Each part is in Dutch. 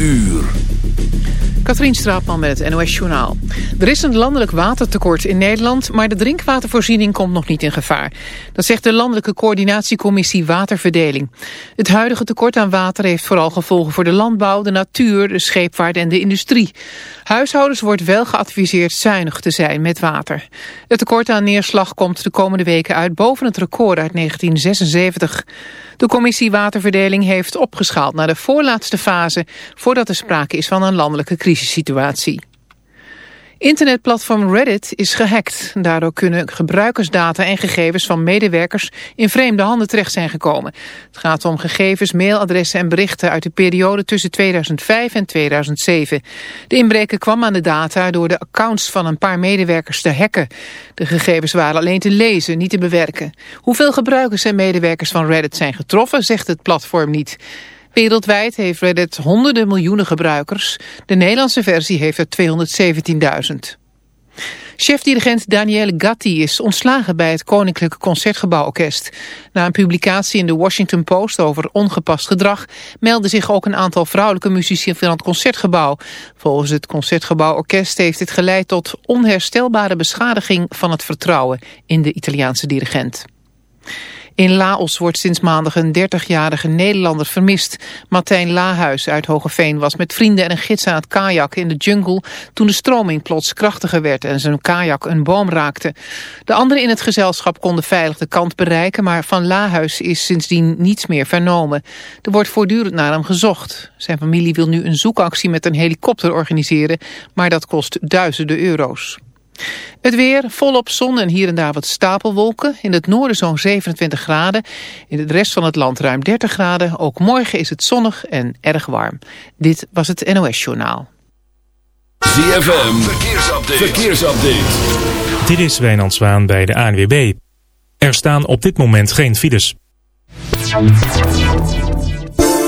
uur. Katrien Straatman met het NOS Journaal. Er is een landelijk watertekort in Nederland, maar de drinkwatervoorziening komt nog niet in gevaar. Dat zegt de Landelijke Coördinatiecommissie Waterverdeling. Het huidige tekort aan water heeft vooral gevolgen voor de landbouw, de natuur, de scheepvaart en de industrie. Huishoudens wordt wel geadviseerd zuinig te zijn met water. Het tekort aan neerslag komt de komende weken uit boven het record uit 1976. De commissie Waterverdeling heeft opgeschaald naar de voorlaatste fase voordat er sprake is van een landelijke crisissituatie. Internetplatform Reddit is gehackt. Daardoor kunnen gebruikersdata en gegevens van medewerkers in vreemde handen terecht zijn gekomen. Het gaat om gegevens, mailadressen en berichten uit de periode tussen 2005 en 2007. De inbreker kwam aan de data door de accounts van een paar medewerkers te hacken. De gegevens waren alleen te lezen, niet te bewerken. Hoeveel gebruikers en medewerkers van Reddit zijn getroffen, zegt het platform niet. Wereldwijd heeft Reddit honderden miljoenen gebruikers. De Nederlandse versie heeft er 217.000. Chefdirigent Danielle Gatti is ontslagen bij het Koninklijke Concertgebouworkest. Na een publicatie in de Washington Post over ongepast gedrag... meldden zich ook een aantal vrouwelijke muzici van het Concertgebouw. Volgens het Concertgebouworkest heeft dit geleid tot onherstelbare beschadiging van het vertrouwen in de Italiaanse dirigent. In Laos wordt sinds maandag een 30-jarige Nederlander vermist. Martijn Lahuis uit Hogeveen was met vrienden en een gids aan het kajakken in de jungle... toen de stroming plots krachtiger werd en zijn kajak een boom raakte. De anderen in het gezelschap konden veilig de kant bereiken... maar van Lahuis is sindsdien niets meer vernomen. Er wordt voortdurend naar hem gezocht. Zijn familie wil nu een zoekactie met een helikopter organiseren... maar dat kost duizenden euro's. Het weer, volop zon en hier en daar wat stapelwolken. In het noorden zo'n 27 graden. In de rest van het land ruim 30 graden. Ook morgen is het zonnig en erg warm. Dit was het NOS Journaal. ZFM, verkeersupdate. verkeersupdate. Dit is Wijnand Zwaan bij de ANWB. Er staan op dit moment geen files.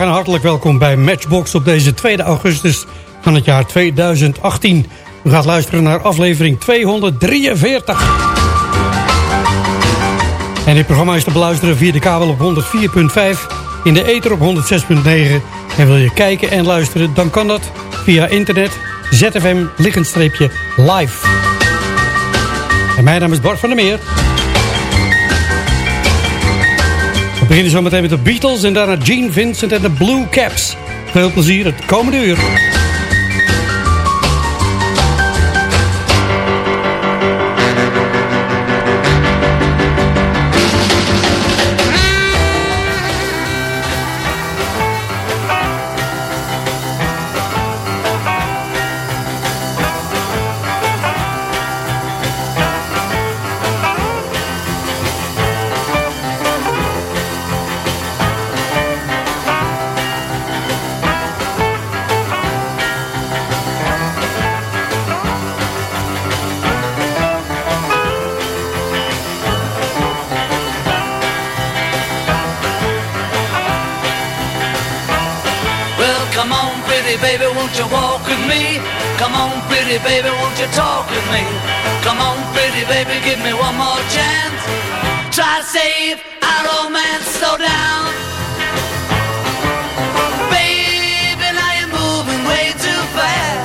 En hartelijk welkom bij Matchbox op deze 2 augustus van het jaar 2018. U gaat luisteren naar aflevering 243. En dit programma is te beluisteren via de kabel op 104.5, in de ether op 106.9. En wil je kijken en luisteren, dan kan dat via internet ZFM liggenstreepje live. En mijn naam is Bart van der Meer. We beginnen zometeen met de Beatles en daarna Gene Vincent en de Blue Caps. Veel plezier het komende uur. Pretty baby, won't you talk with me? Come on, pretty baby, give me one more chance. Try to save our romance, slow down. Baby, now you're moving way too fast.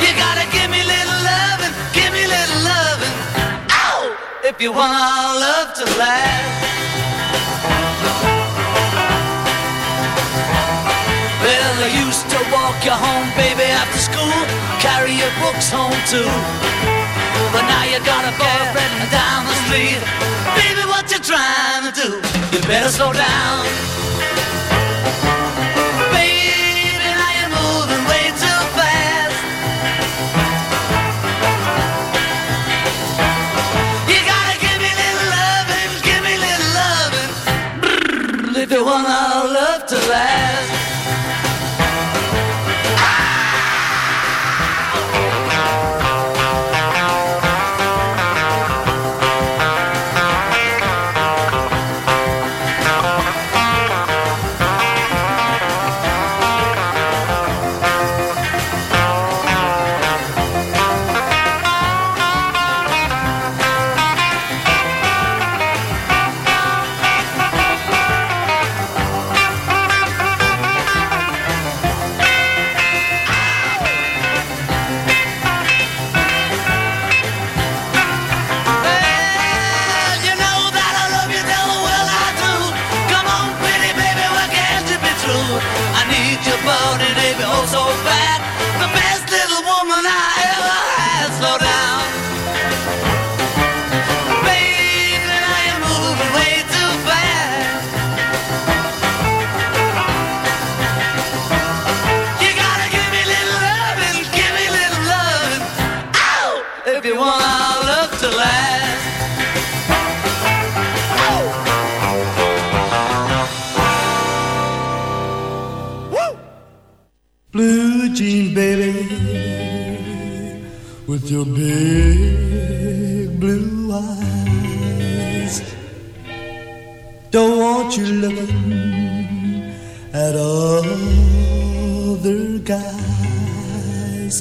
You gotta give me little loving, give me little loving. Ow! If you want our love to last. You home, baby, after school. Carry your books home too. But now you got a boyfriend down the street. Baby, what you trying to do? You better slow down. Baby, now you're moving way too fast. You gotta give me little loving, give me little loving. If you want with your big blue eyes. Don't want you looking at other guys.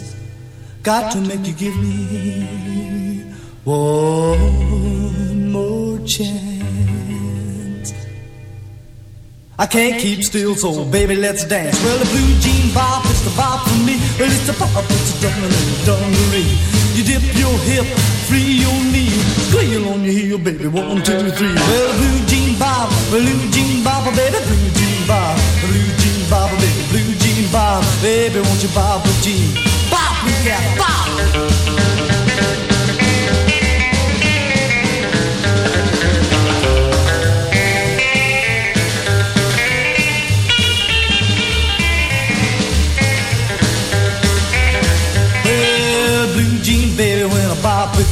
Got to make you give me one more chance. I can't keep still, so baby, let's dance. Well, the blue jean bop is the bop for me. Well, it's the bop, it's the dungaree, dungaree. You dip your hip, free your knee, squeal on your heel, baby. One, two, three. Well, the blue jean bop, blue jean bop, baby, blue jean bop, blue jean bop, baby, blue jean bop, baby, won't you bop a jean? Bop, yeah, bop.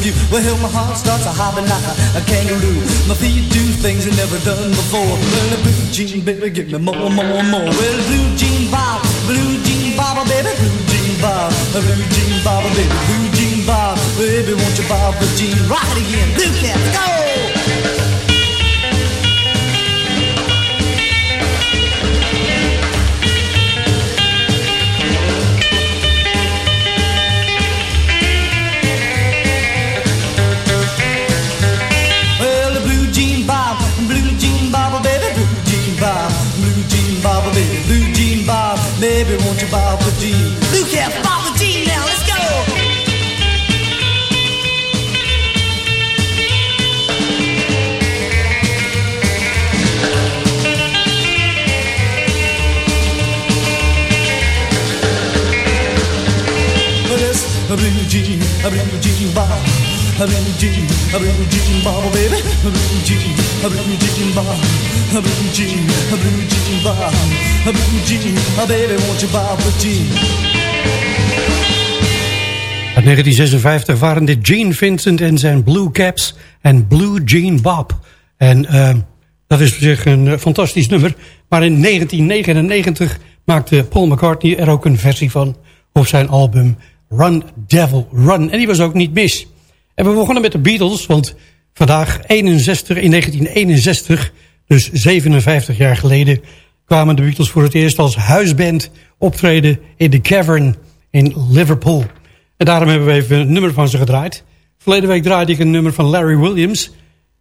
You, well, my heart starts a hopping like a, kangaroo. My feet do things I never done before. Well, the blue jean baby, give me more, more, more. Well, blue jean bop, blue jean bop, baby, blue jean bop, blue jean bop, baby, blue jean bop, baby, won't you bop a jean? It again, blue cat, go! A blue jean, a blue jean baby, a jean, a blue jean a blue jean, a blue jean bob, a blue jean, a baby, won't you bob the jean? Uit 1956 waren dit Gene Vincent en zijn Blue Caps en Blue Jean Bob. En uh, dat is op zich een uh, fantastisch nummer. Maar in 1999 maakte Paul McCartney er ook een versie van op zijn album Run Devil Run. En die was ook niet mis. En we begonnen met de Beatles, want vandaag 61, in 1961 Dus 57 jaar geleden kwamen de Beatles voor het eerst als huisband optreden in de Cavern in Liverpool. En daarom hebben we even een nummer van ze gedraaid. Verleden week draaide ik een nummer van Larry Williams,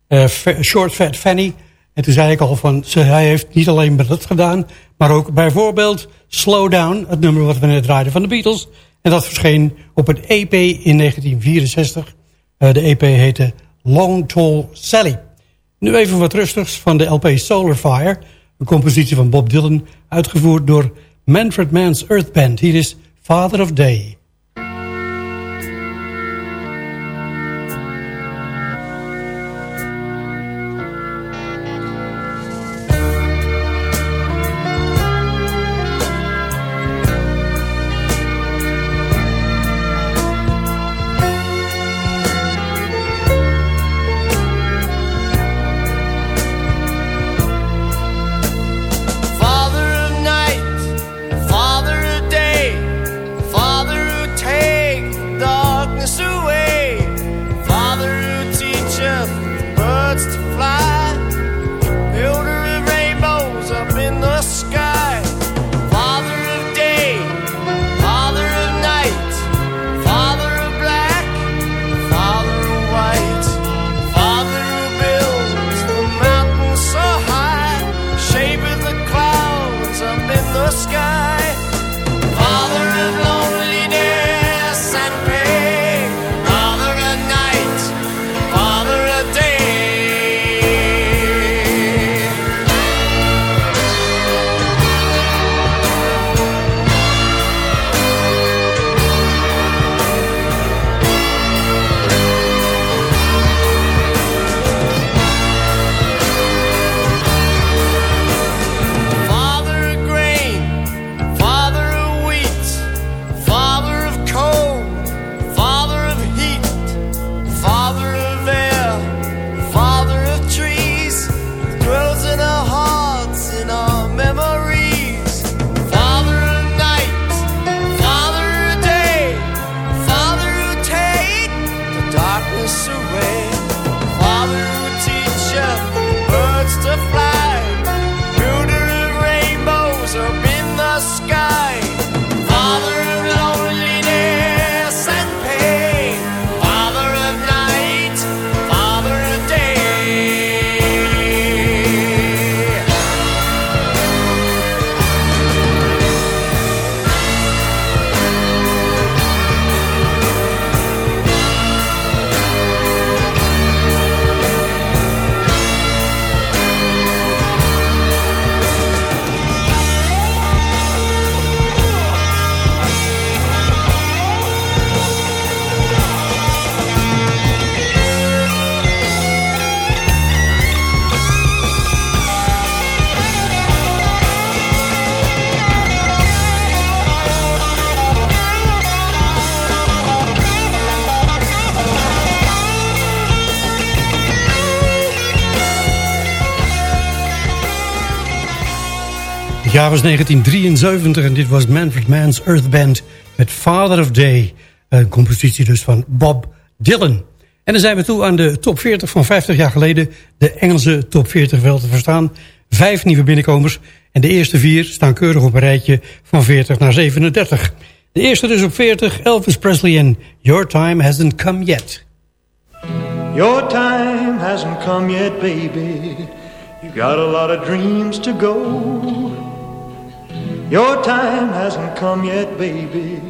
uh, Short Fat Fanny. En toen zei ik al van, ze, hij heeft niet alleen dat gedaan, maar ook bijvoorbeeld Slow Down, het nummer wat we net draaiden van de Beatles. En dat verscheen op het EP in 1964. Uh, de EP heette Long Tall Sally. Nu even wat rustigs van de LP Solar Fire. Een compositie van Bob Dylan, uitgevoerd door Manfred Mann's Earth Band. Hier is Father of Day. Jaar was 1973 en dit was Manfred Mann's Earth Band met Father of Day. Een compositie dus van Bob Dylan. En dan zijn we toe aan de top 40 van 50 jaar geleden. De Engelse top 40 wel te verstaan. Vijf nieuwe binnenkomers. En de eerste vier staan keurig op een rijtje van 40 naar 37. De eerste dus op 40, Elvis Presley en Your Time Hasn't Come Yet. Your time hasn't come yet, baby. You got a lot of dreams to go. Your time hasn't come yet, baby,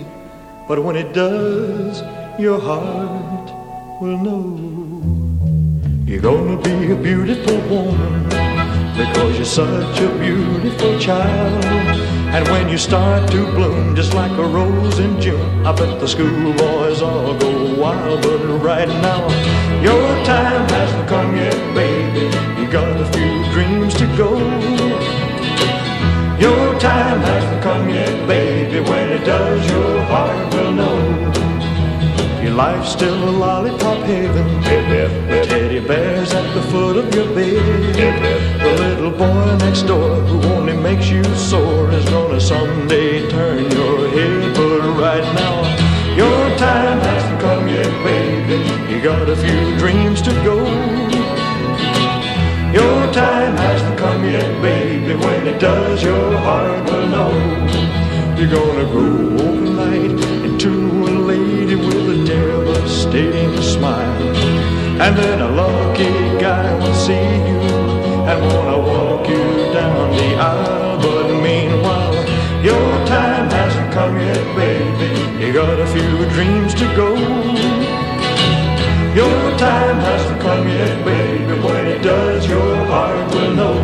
but when it does, your heart will know. You're gonna be a beautiful woman because you're such a beautiful child. And when you start to bloom just like a rose in June, I bet the schoolboys all go wild. But right now, your time hasn't come yet, baby. You got a Life's still a lollipop haven. The teddy bears at the foot of your bed. The little boy next door who only makes you sore is gonna someday turn your head. But right now, your time hasn't come yet, baby. You got a few dreams to go. Your time hasn't come yet, baby. When it does, your heart will know. You're gonna grow overnight devastating smile. And then a lucky guy will see you and wanna walk you down the aisle. But meanwhile, your time hasn't come yet, baby. You got a few dreams to go. Your time hasn't come yet, baby. When it does, your heart will know.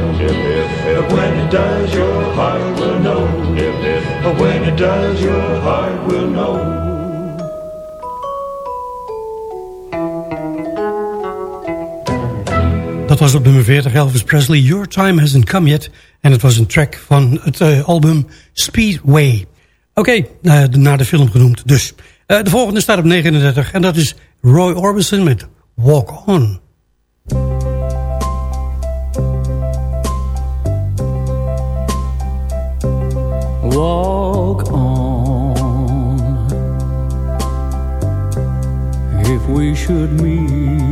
When it does, your heart will know. When it does, your heart will know. Dat was op nummer 40 Elvis Presley, Your Time Hasn't Come Yet. En het was een track van het uh, album Speedway. Oké, okay, uh, naar de film genoemd dus. Uh, de volgende staat op 39 en dat is Roy Orbison met Walk On. Walk on If we should meet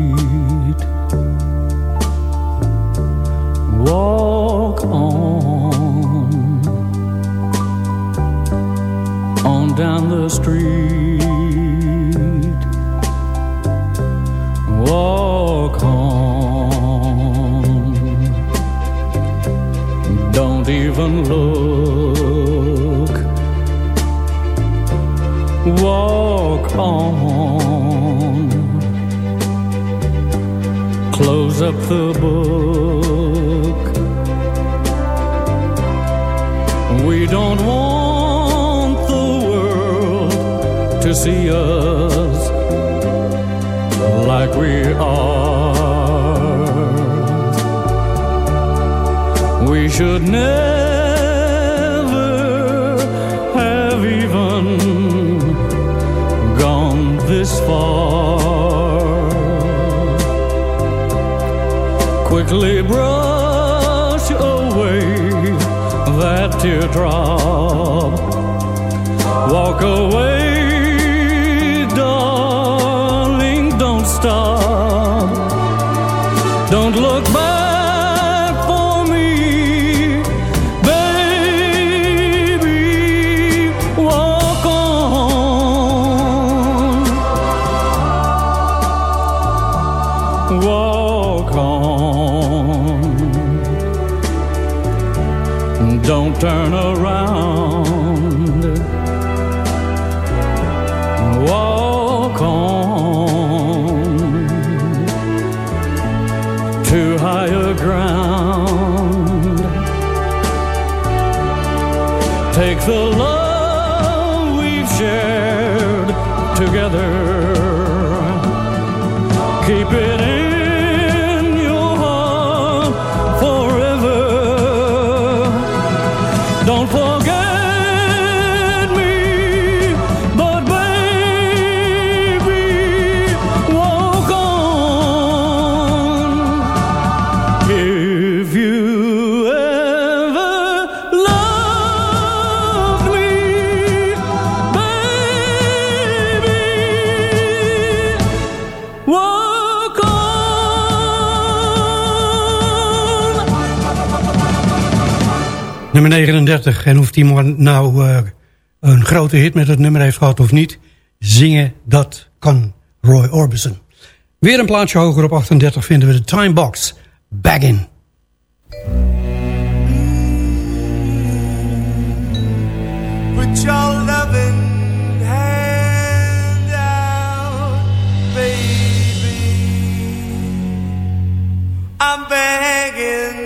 Walk on On down the street don't fall. 39. En of die nou uh, een grote hit met het nummer heeft gehad of niet. Zingen, dat kan Roy Orbison. Weer een plaatsje hoger op 38 vinden we de Timebox. Baggin. Put your loving baby. I'm begging.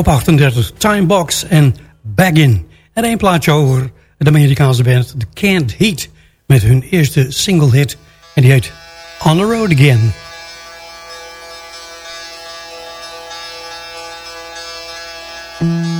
Op 38 Timebox en Baggin. En één plaatje over de Amerikaanse band The Can't Heat. Met hun eerste single hit. En die heet On the Road Again. Well,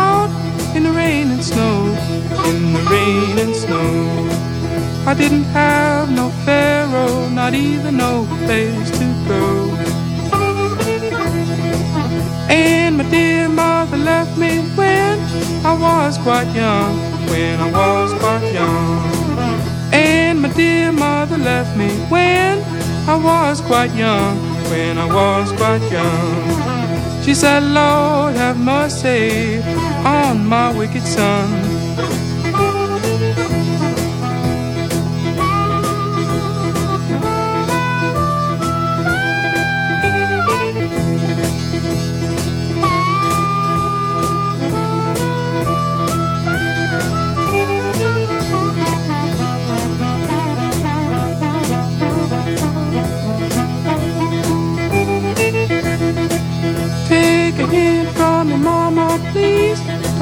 rain and snow, in the rain and snow. I didn't have no pharaoh, not even no place to go. And my dear mother left me when I was quite young, when I was quite young. And my dear mother left me when I was quite young, when I was quite young. She said, Lord, have mercy on my wicked son.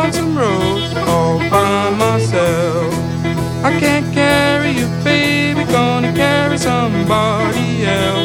long old lonesome road all by myself. I can't carry you, baby, gonna carry somebody else.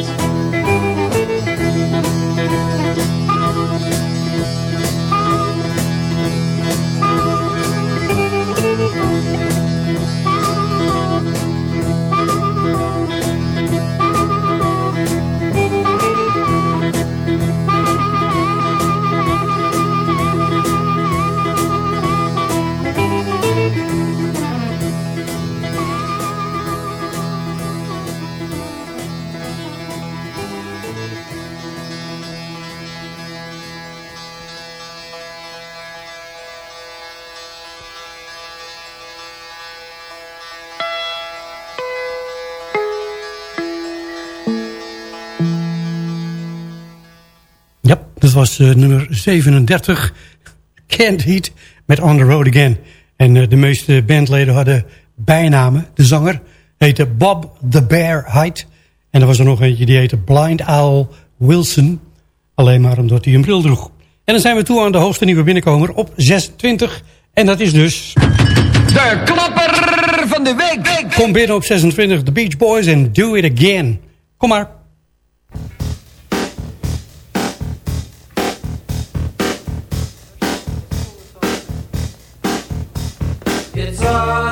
Was eh, nummer 37. Can't Heat met On The Road Again. En eh, de meeste bandleden hadden bijnamen. De zanger heette Bob the Bear Height. En er was er nog eentje die heette Blind Owl Wilson. Alleen maar omdat hij een bril droeg. En dan zijn we toe aan de hoogste nieuwe binnenkomer op 26. En dat is dus... De klapper van de week. Kom binnen op 26, The Beach Boys en Do It Again. Kom maar. It's all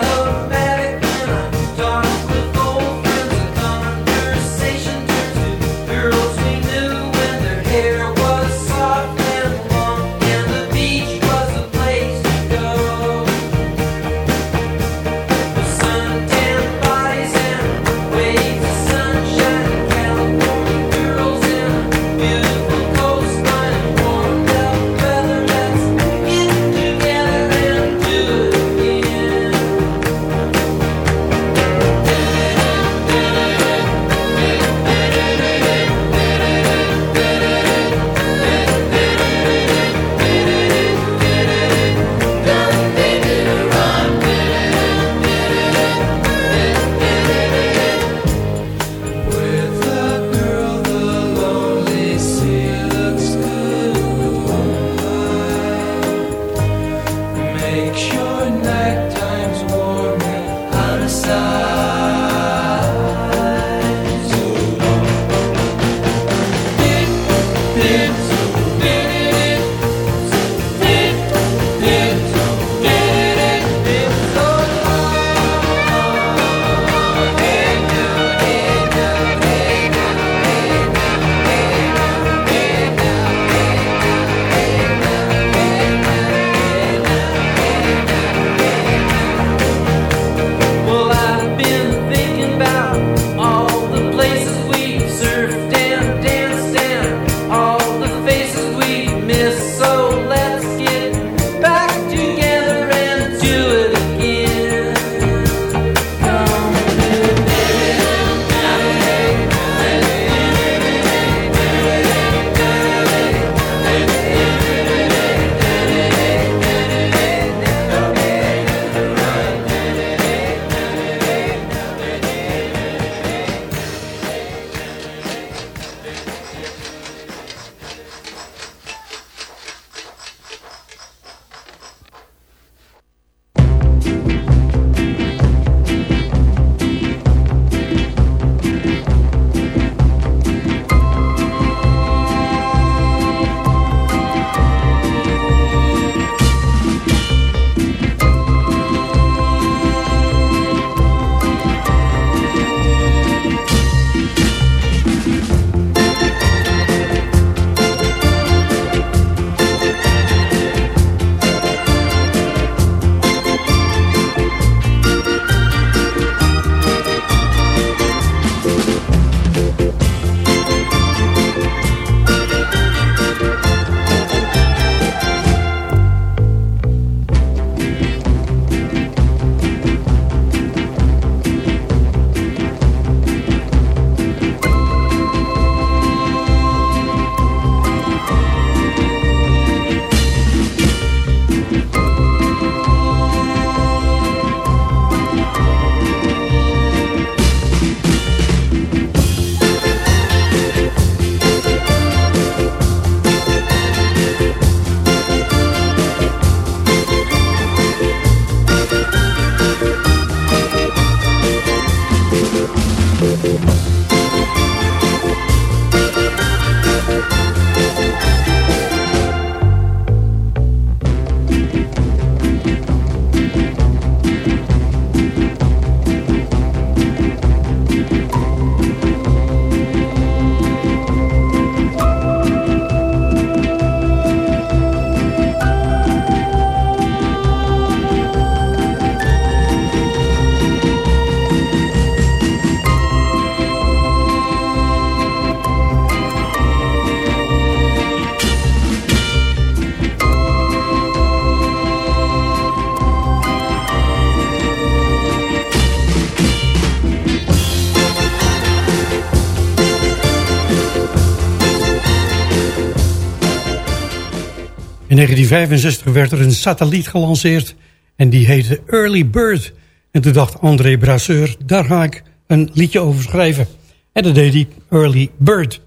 In 1965 werd er een satelliet gelanceerd en die heette Early Bird. En toen dacht André Brasseur, daar ga ik een liedje over schrijven. En dat deed hij, Early Bird.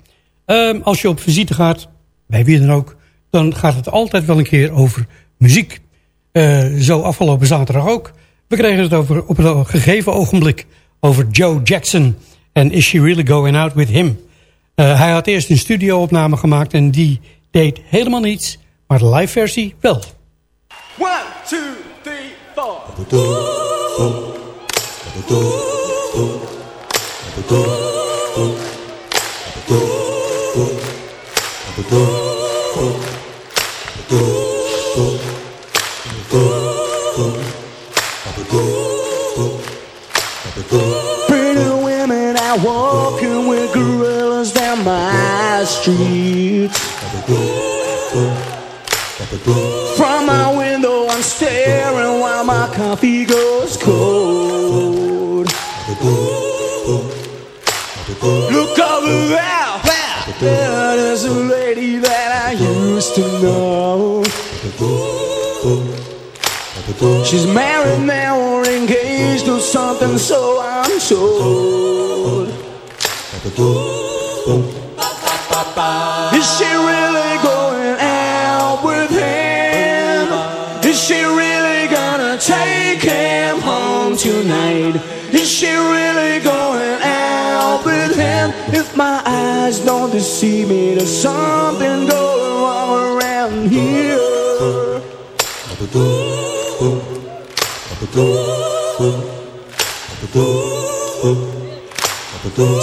Ehm, als je op visite gaat, bij wie dan ook... dan gaat het altijd wel een keer over muziek. Eh, zo afgelopen zaterdag ook. We kregen het over, op een gegeven ogenblik over Joe Jackson... en Is She Really Going Out With Him? Eh, hij had eerst een studio-opname gemaakt en die deed helemaal niets... maar de live versie wel. One, two, three, four. Pretty women out walking with gorillas down my street. From my window, I'm staring while my coffee goes cold. Look over there, there's a lady that I used to know. She's married now or engaged or something, so I'm told. Is she really going tonight? Is she really going out with him? If my eyes don't deceive me, there's something going wrong around here.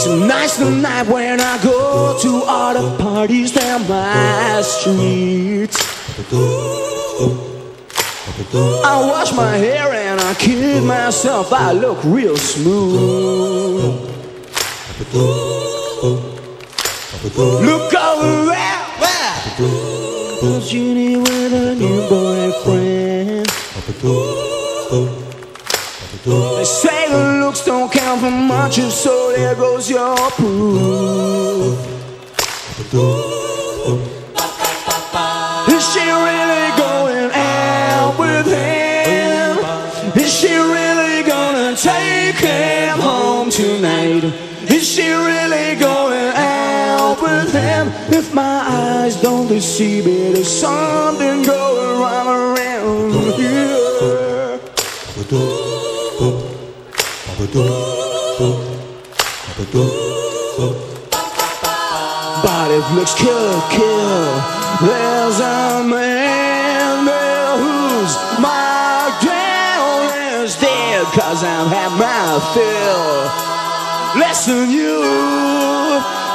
Tonight's the night when I go to all the parties down my street. I wash my hair and I kid myself, I look real smooth. Look over there, where? Jenny with a new boyfriend. They say the looks don't count for much, and so there goes your proof. Is she really going tonight? Is she really going out with him? If my eyes don't deceive me, there's something going wrong around here. But it looks kill, kill. There's a man cause I've had my fill. Listen, you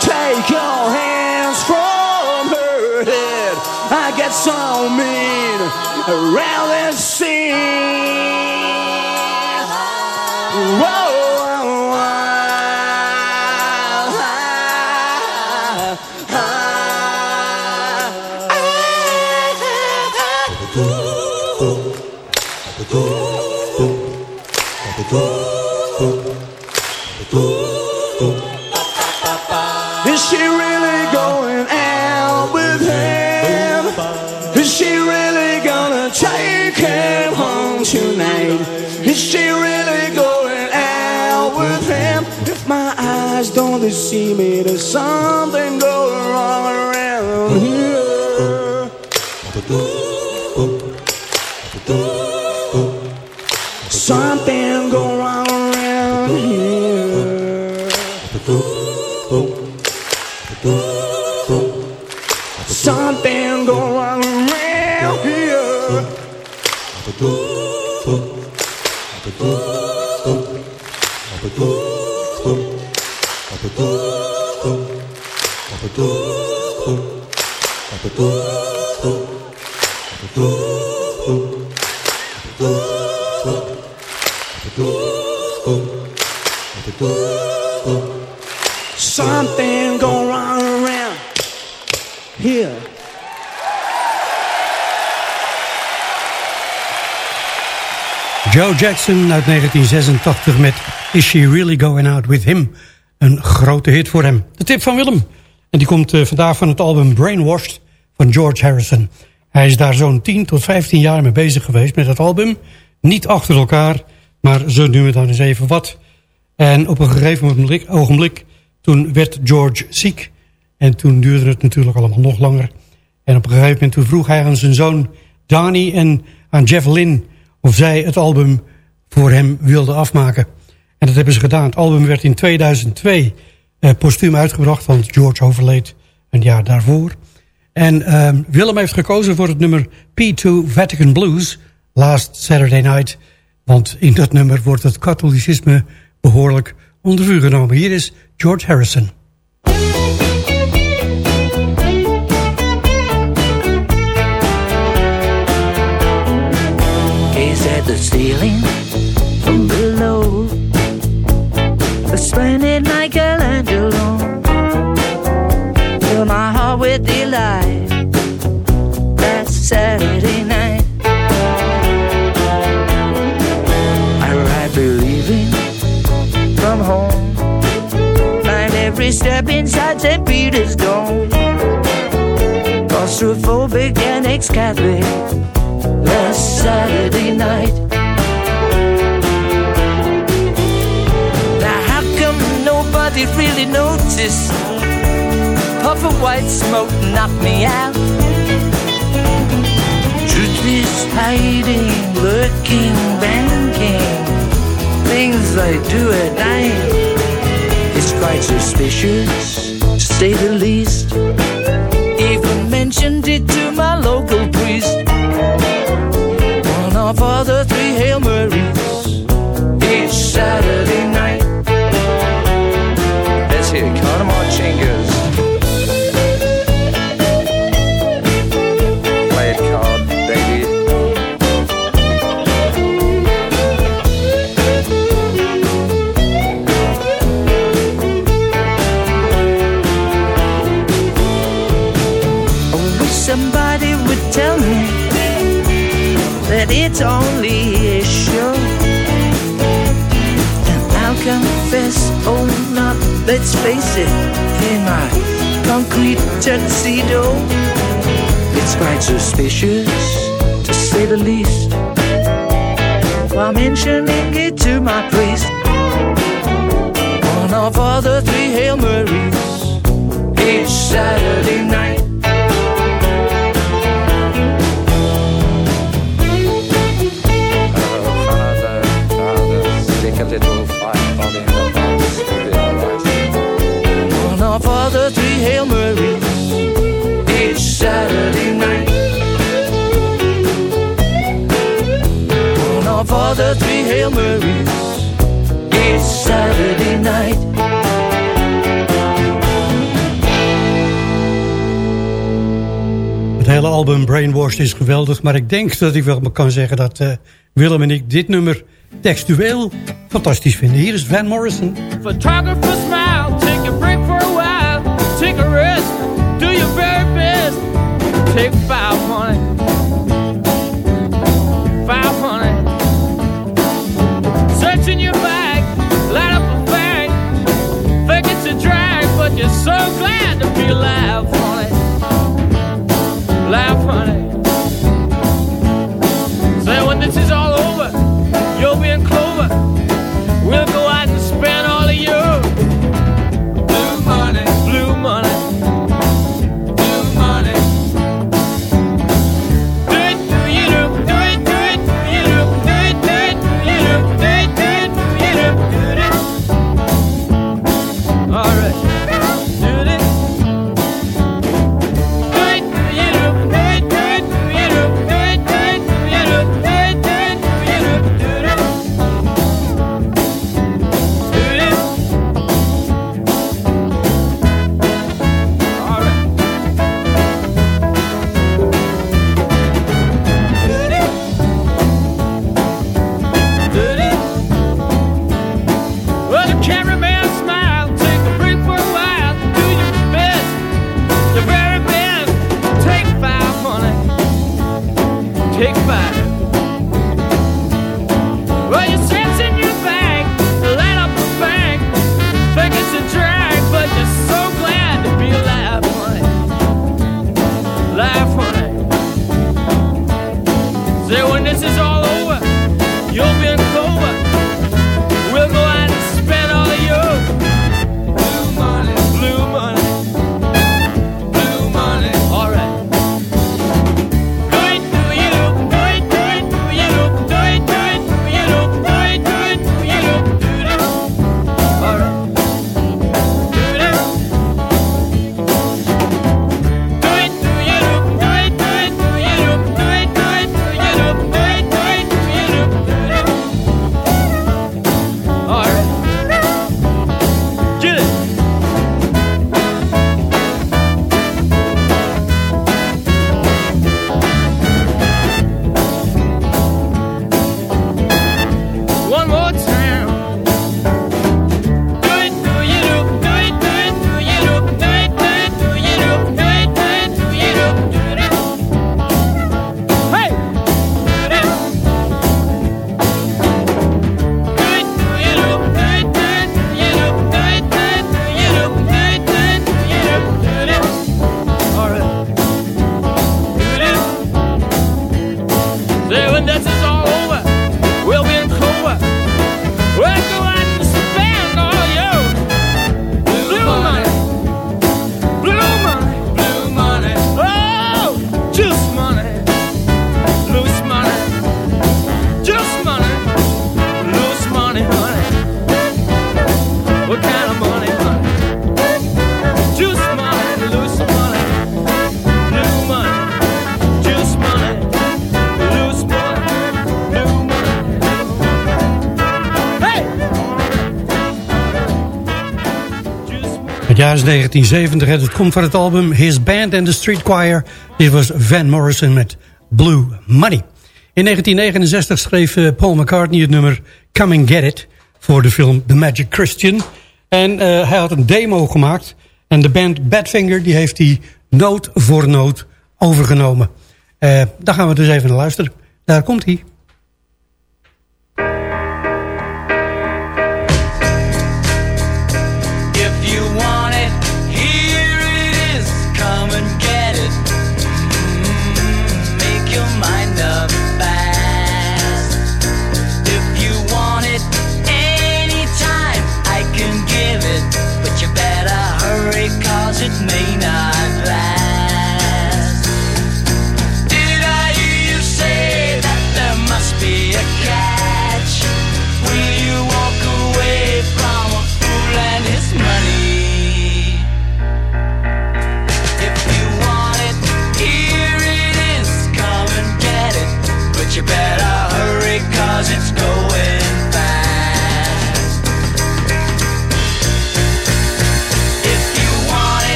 take your hands from her head. I get so mean around this scene. Whoa. Don't deceive me, there's something going wrong around here. Jackson uit 1986 met Is She Really Going Out With Him? Een grote hit voor hem. De tip van Willem. En die komt eh, vandaag van het album Brainwashed van George Harrison. Hij is daar zo'n 10 tot 15 jaar mee bezig geweest met het album. Niet achter elkaar, maar zo nu en dan eens even wat. En op een gegeven ogenblik, toen werd George ziek. En toen duurde het natuurlijk allemaal nog langer. En op een gegeven moment toen vroeg hij aan zijn zoon Donnie en aan Jeff Lynne... of zij het album voor hem wilden afmaken. En dat hebben ze gedaan. Het album werd in 2002 eh, postuum uitgebracht, want George overleed een jaar daarvoor. En eh, Willem heeft gekozen voor het nummer P2 Vatican Blues, Last Saturday Night. Want in dat nummer wordt het katholicisme behoorlijk onder vuur genomen. Hier is George Harrison. At the ceiling from below. A splendid Michelangelo. Fill my heart with delight. That's Saturday night. I ride believing from home. Find every step inside St. Peter's Dome. Claustrophobic and ex-Catholic. Saturday night. Now how come nobody really? Puff of white smoke knocked me out. Truth is hiding, lurking, banking. Things I do at night. It's quite suspicious, to say the least. Even mentioned it to my local priest. 是你 Brainwashed is geweldig. Maar ik denk dat ik wel kan zeggen dat eh, Willem en ik dit nummer textueel fantastisch vinden. Hier is Van Morrison. Photographer smile, take a break for a while, take a rest, do your very best. Take five, is 1970 en het komt van het album His Band and the Street Choir. Dit was Van Morrison met Blue Money. In 1969 schreef eh, Paul McCartney het nummer Come and Get It... voor de film The Magic Christian. En uh, hij had een demo gemaakt. En de band Badfinger die heeft die noot voor noot overgenomen. Uh, daar gaan we dus even naar luisteren. Daar komt hij.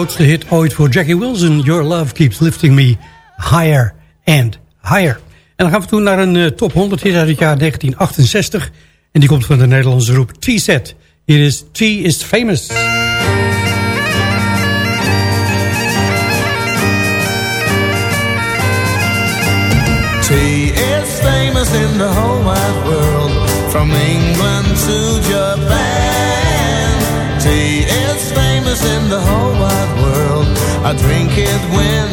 Grootste hit ooit voor Jackie Wilson. Your Love Keeps Lifting Me Higher and Higher. En dan gaan we toen naar een uh, top 100 hit uit het jaar 1968. En die komt van de Nederlandse groep T-Set. Hier is T is Famous. T is famous in the whole wide world From England to Japan T is famous in the whole wide world. I drink it when,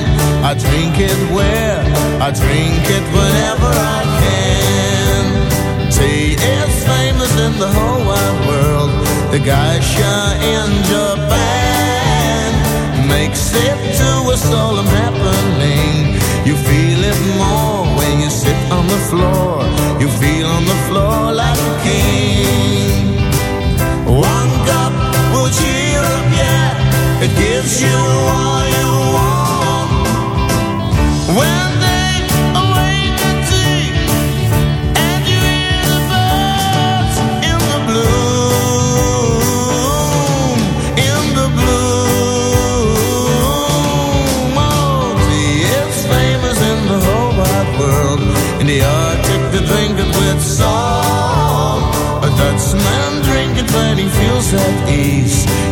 I drink it where I drink it whenever I can. Tea is famous in the whole wide world. The geisha in Japan Makes it to a solemn happening. You feel it more when you sit on the floor. You feel on the floor like a king up, yeah It gives you all you want. When they tea And you hear the birds in the bloom In the bloom. Oh, tea is famous in the whole wide world In the Arctic they drink it with salt A Dutchman when he feels at ease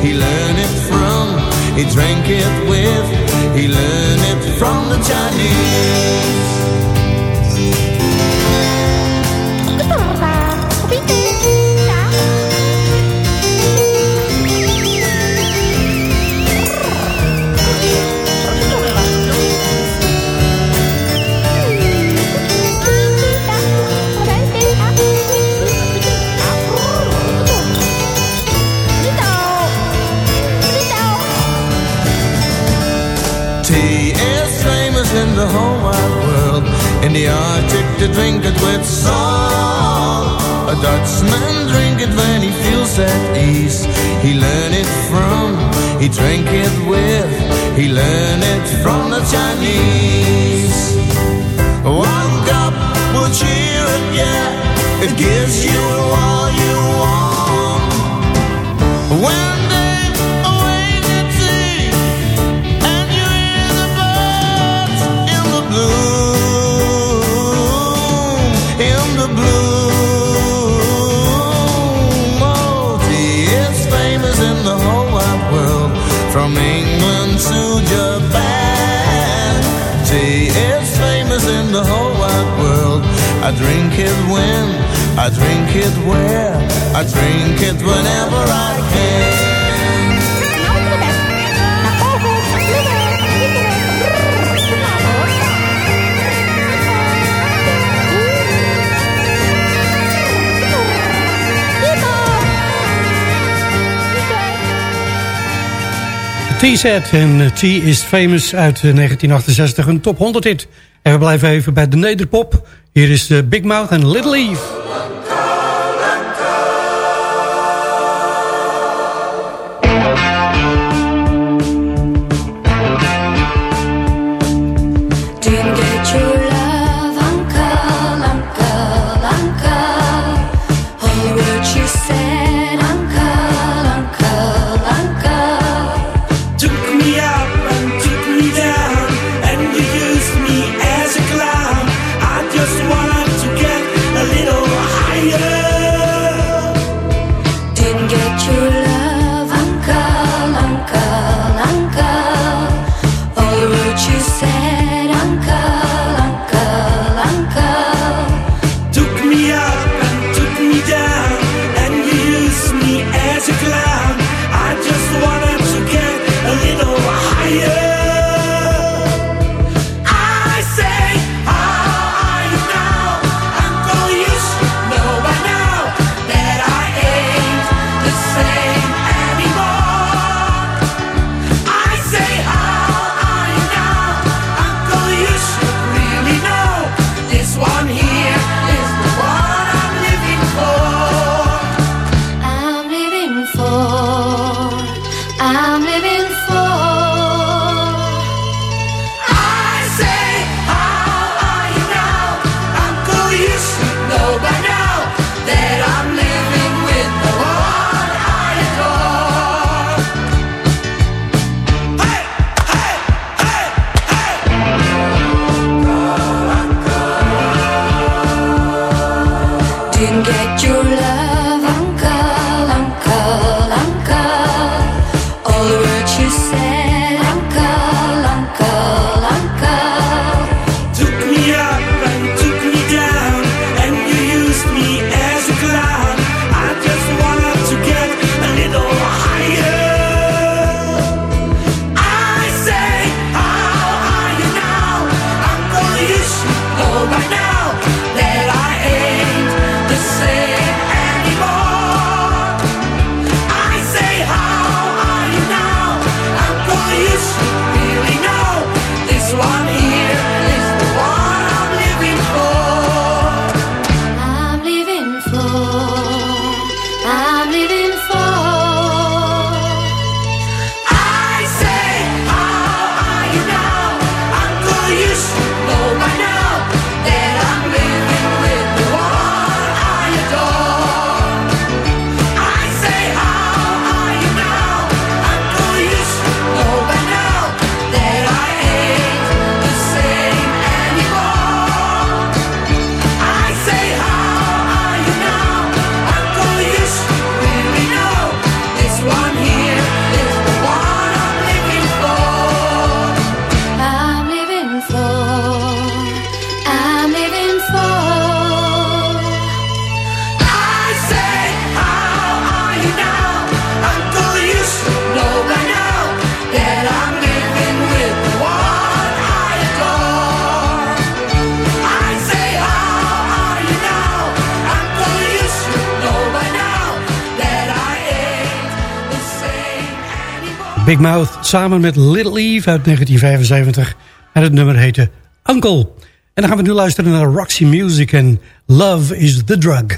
He learned it from, he drank it with He learned it from the Chinese the Arctic, they drink it with salt. A Dutchman drink it when he feels at ease. He learned it from, he drank it with, he learned it from the Chinese. One cup will cheer it, yeah. It gives you all I drink it when, I drink it where, I drink it whenever I can. T-set en T is famous uit eh, 1968, een top 100 hit. En we blijven even bij de nederpop. Hier is eh, Big Mouth en Little Eve. Mouth samen met Little Eve uit 1975. En het nummer heette Uncle. En dan gaan we nu luisteren naar Roxy Music en Love is the Drug.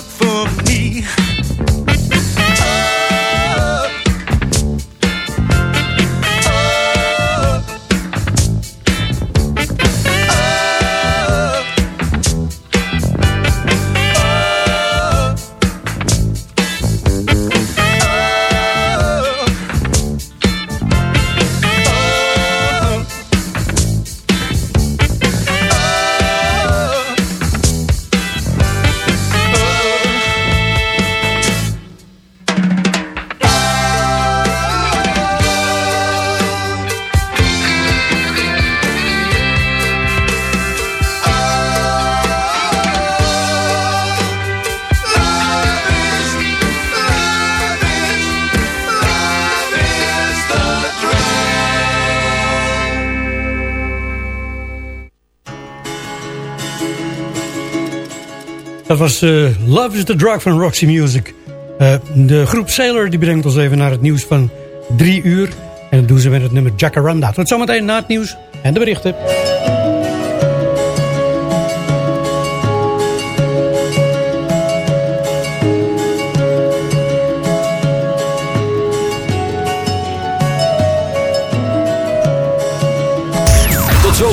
was eh, Love is the Drug van Roxy Music. Eh, de groep Sailor die brengt ons even naar het nieuws van drie uur. En dat doen ze met het nummer Jacaranda. Tot zometeen na het nieuws en de berichten.